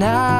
cannot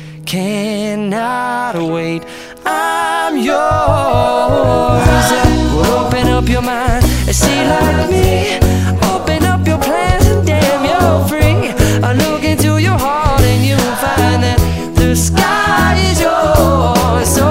cannot wait. I'm yours. Well, open up your mind and see like me. Open up your plans and damn, you're free. I look into your heart and you'll find that the sky is yours. So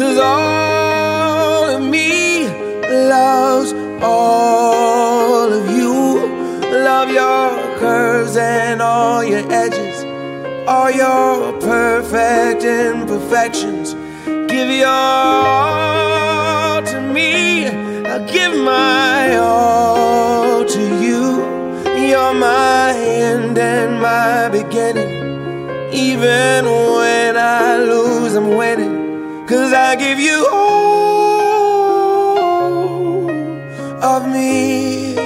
Cause all of me loves all of you. Love your curves and all your edges, all your perfect imperfections. Give your all I give you all of me.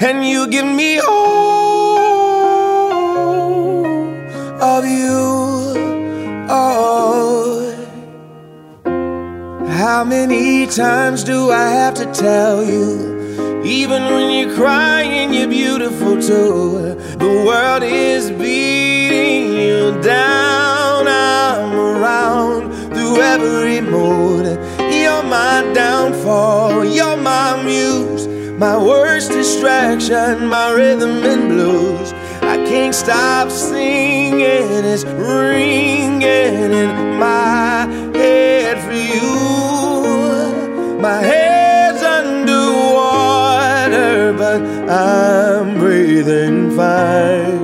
And you give me all of you. Oh. How many times do I have to tell you? Even when you're crying, you're beautiful too. The world is beating you down. Every mood. You're my downfall, you're my muse, my worst distraction, my rhythm and blues. I can't stop singing, it's ringing in my head for you. My head's underwater, but I'm breathing fine.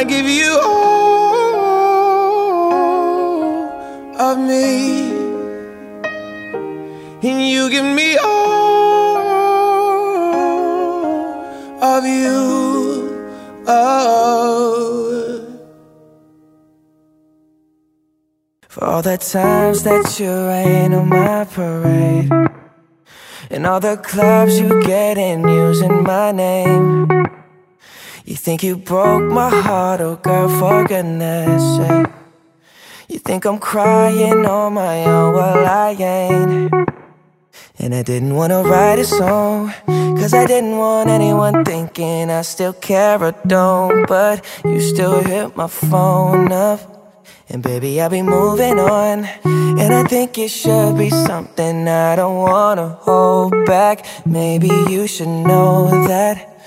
I give you all of me. And you give me all of you. Oh. For all the times that you rain on my parade And all the clubs you get in using my name You think you broke my heart, oh girl, for goodness sake You think I'm crying on my own, well I ain't And I didn't wanna write a song Cause I didn't want anyone thinking I still care or don't But you still hit my phone up and baby, I'll be moving on. And I think it should be something I don't wanna hold back. Maybe you should know that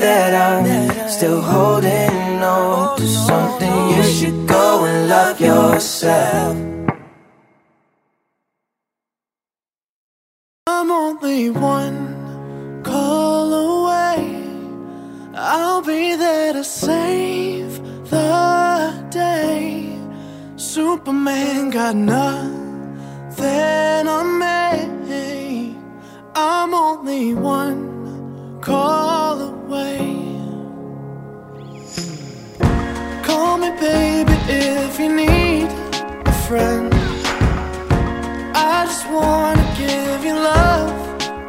that I'm still holding on to something, you should go and love yourself. I'm only one call away. I'll be there to save the day. Superman got nothing on me. I'm only one call away. Call me, baby, if you need a friend. I just wanna give you love.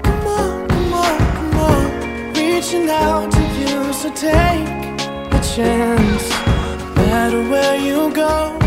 Come on, come on, come on. Reaching out to you, so take a chance. No matter where you go,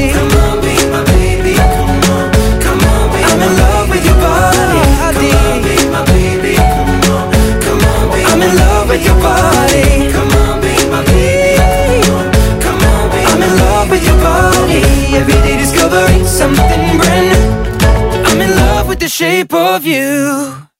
Shape of you.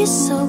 Don't